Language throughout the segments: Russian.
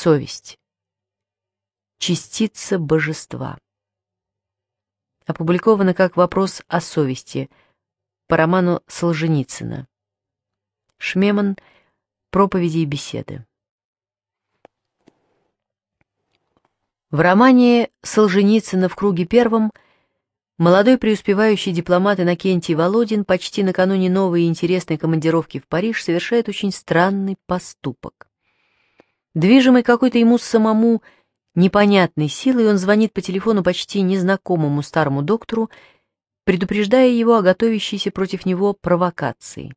совесть. Частица божества. Опубликовано как вопрос о совести по роману Солженицына. Шмеман. Проповеди и беседы. В романе Солженицына в круге первом молодой преуспевающий дипломат Иннокентий Володин почти накануне новой и интересной командировки в Париж совершает очень странный поступок. Движимый какой-то ему самому непонятной силой, он звонит по телефону почти незнакомому старому доктору, предупреждая его о готовящейся против него провокации.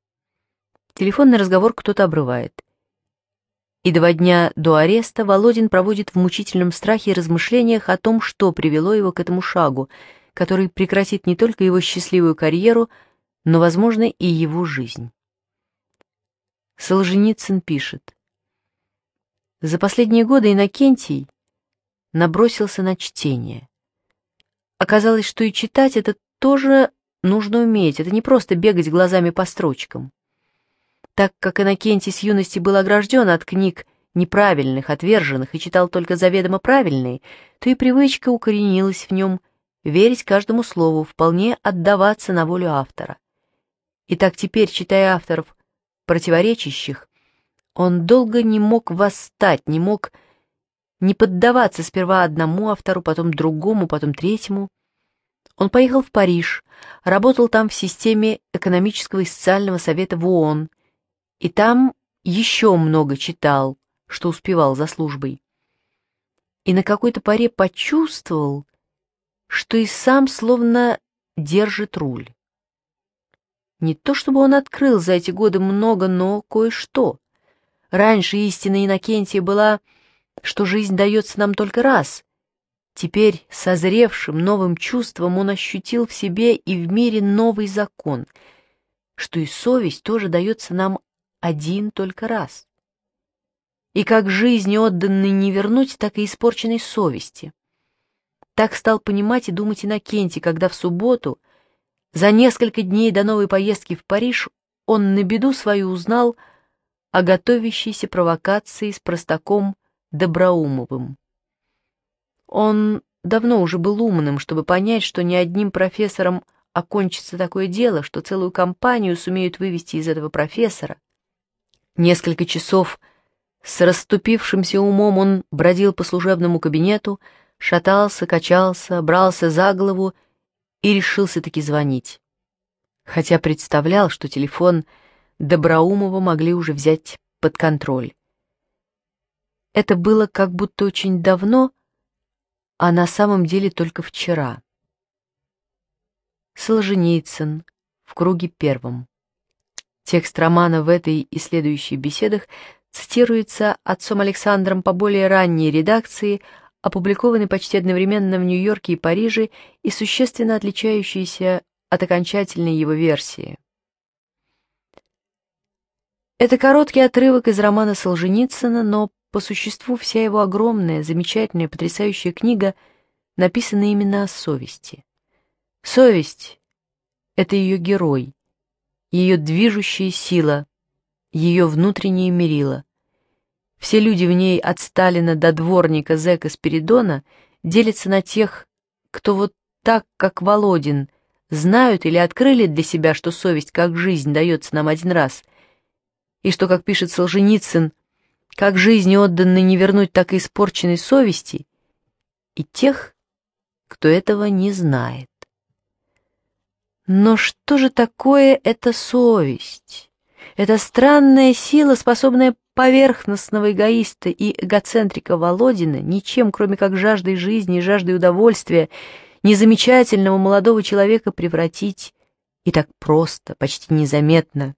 Телефонный разговор кто-то обрывает. И два дня до ареста Володин проводит в мучительном страхе и размышлениях о том, что привело его к этому шагу, который прекратит не только его счастливую карьеру, но, возможно, и его жизнь. Солженицын пишет. За последние годы Иннокентий набросился на чтение. Оказалось, что и читать это тоже нужно уметь, это не просто бегать глазами по строчкам. Так как Иннокентий с юности был огражден от книг неправильных, отверженных и читал только заведомо правильные, то и привычка укоренилась в нем верить каждому слову, вполне отдаваться на волю автора. И так теперь, читая авторов, противоречащих, он долго не мог восстать, не мог не поддаваться сперва одному автору, потом другому, потом третьему. Он поехал в Париж, работал там в системе экономического и социального совета в ООН, и там еще много читал, что успевал за службой. И на какой-то паре почувствовал, что и сам словно держит руль. Не то чтобы он открыл за эти годы много, но кое-что. Раньше истина Иннокентия была, что жизнь дается нам только раз. Теперь созревшим новым чувством он ощутил в себе и в мире новый закон, что и совесть тоже дается нам один только раз. И как жизнь, отданной не вернуть, так и испорченной совести. Так стал понимать и думать Иннокентий, когда в субботу, за несколько дней до новой поездки в Париж, он на беду свою узнал, что о готовящейся провокации с простаком Доброумовым. Он давно уже был умным, чтобы понять, что ни одним профессором окончится такое дело, что целую компанию сумеют вывести из этого профессора. Несколько часов с расступившимся умом он бродил по служебному кабинету, шатался, качался, брался за голову и решился таки звонить. Хотя представлял, что телефон — Доброумова могли уже взять под контроль. Это было как будто очень давно, а на самом деле только вчера. Солженицын в круге первом. Текст романа в этой и следующей беседах цитируется отцом Александром по более ранней редакции, опубликованной почти одновременно в Нью-Йорке и Париже и существенно отличающейся от окончательной его версии. Это короткий отрывок из романа Солженицына, но по существу вся его огромная, замечательная, потрясающая книга написана именно о совести. Совесть — это ее герой, ее движущая сила, ее внутреннее мерило. Все люди в ней от Сталина до дворника Зека Спиридона делятся на тех, кто вот так, как Володин, знают или открыли для себя, что совесть как жизнь дается нам один раз — и что, как пишет Солженицын, как жизни отданной не вернуть, так и испорченной совести, и тех, кто этого не знает. Но что же такое эта совесть? эта странная сила, способная поверхностного эгоиста и эгоцентрика Володина ничем, кроме как жаждой жизни и жаждой удовольствия, незамечательного молодого человека превратить и так просто, почти незаметно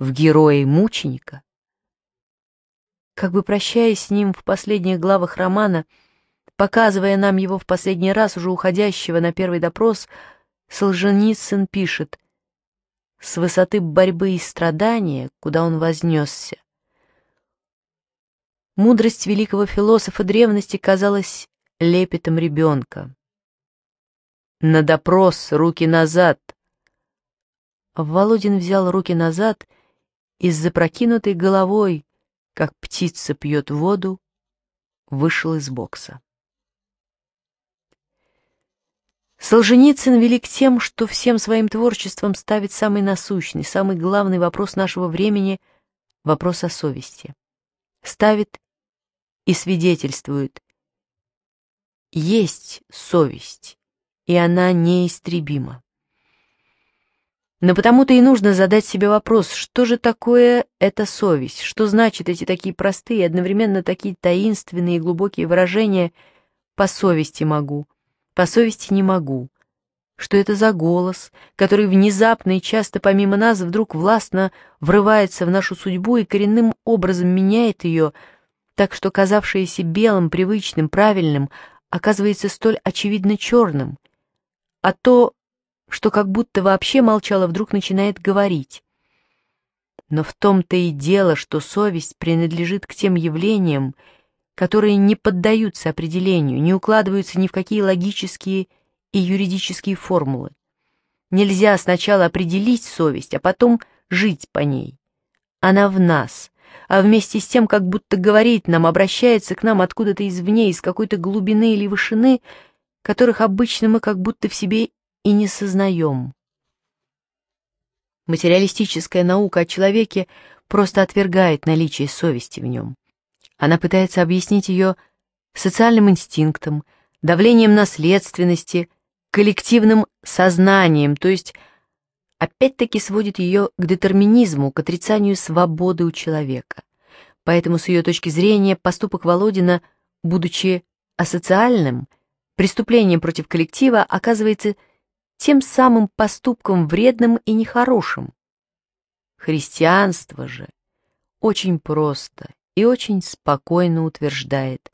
в герои-мученика. Как бы прощаясь с ним в последних главах романа, показывая нам его в последний раз, уже уходящего на первый допрос, Солженицын пишет «С высоты борьбы и страдания, куда он вознесся». Мудрость великого философа древности казалась лепетом ребенка. «На допрос, руки назад!» Володин взял руки назад и, и с запрокинутой головой, как птица пьет воду, вышел из бокса. Солженицын велик тем, что всем своим творчеством ставит самый насущный, самый главный вопрос нашего времени — вопрос о совести. Ставит и свидетельствует. Есть совесть, и она неистребима. Но потому-то и нужно задать себе вопрос, что же такое эта совесть, что значит эти такие простые одновременно такие таинственные и глубокие выражения «по совести могу», «по совести не могу», что это за голос, который внезапно и часто помимо нас вдруг властно врывается в нашу судьбу и коренным образом меняет ее, так что казавшееся белым, привычным, правильным, оказывается столь очевидно черным. А то, что как будто вообще молчала, вдруг начинает говорить. Но в том-то и дело, что совесть принадлежит к тем явлениям, которые не поддаются определению, не укладываются ни в какие логические и юридические формулы. Нельзя сначала определить совесть, а потом жить по ней. Она в нас, а вместе с тем, как будто говорит нам, обращается к нам откуда-то извне, из какой-то глубины или вышины, которых обычно мы как будто в себе и не сознаем. Материалистическая наука о человеке просто отвергает наличие совести в нем. Она пытается объяснить ее социальным инстинктом, давлением наследственности, коллективным сознанием, то есть опять-таки сводит ее к детерминизму, к отрицанию свободы у человека. Поэтому, с ее точки зрения, поступок Володина, будучи асоциальным, преступлением против коллектива оказывается тем самым поступком вредным и нехорошим. Христианство же очень просто и очень спокойно утверждает,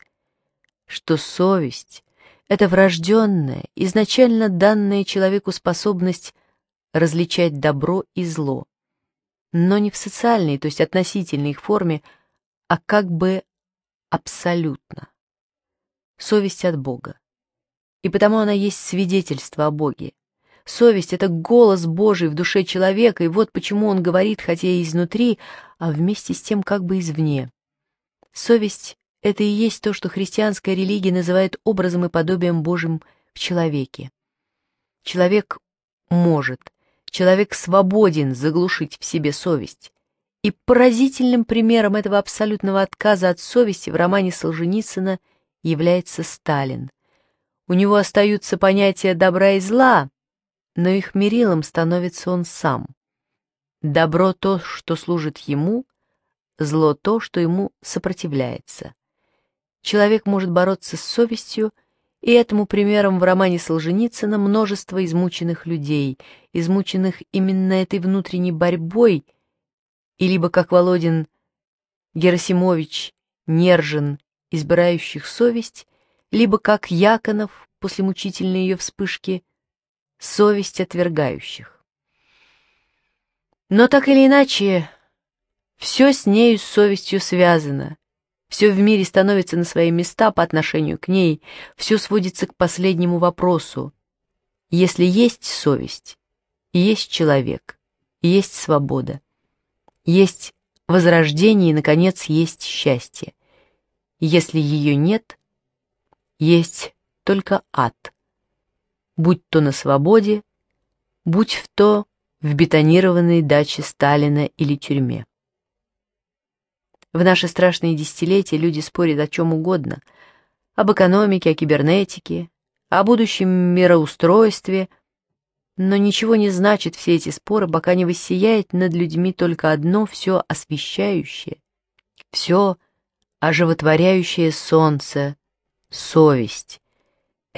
что совесть — это врожденная, изначально данная человеку способность различать добро и зло, но не в социальной, то есть относительной их форме, а как бы абсолютно. Совесть от Бога. И потому она есть свидетельство о Боге, Совесть — это голос Божий в душе человека, и вот почему он говорит, хотя и изнутри, а вместе с тем как бы извне. Совесть — это и есть то, что христианская религия называет образом и подобием Божьим в человеке. Человек может, человек свободен заглушить в себе совесть. И поразительным примером этого абсолютного отказа от совести в романе Солженицына является Сталин. У него остаются понятия добра и зла, но их мерилом становится он сам. Добро то, что служит ему, зло то, что ему сопротивляется. Человек может бороться с совестью, и этому примером в романе Солженицына множество измученных людей, измученных именно этой внутренней борьбой, и либо, как Володин Герасимович, Нержин, избирающих совесть, либо, как Яконов, после мучительной ее вспышки, совесть отвергающих. Но так или иначе, все с нею с совестью связано, все в мире становится на свои места по отношению к ней, все сводится к последнему вопросу. Если есть совесть, есть человек, есть свобода, есть возрождение и, наконец, есть счастье. Если ее нет, есть только ад будь то на свободе, будь в то в бетонированной даче Сталина или тюрьме. В наши страшные десятилетия люди спорят о чем угодно, об экономике, о кибернетике, о будущем мироустройстве, но ничего не значит все эти споры, пока не воссияет над людьми только одно все освещающее, все оживотворяющее солнце, совесть,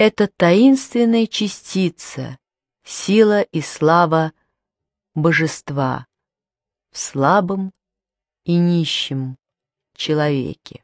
это таинственная частица, сила и слава божества в слабом и нищем человеке.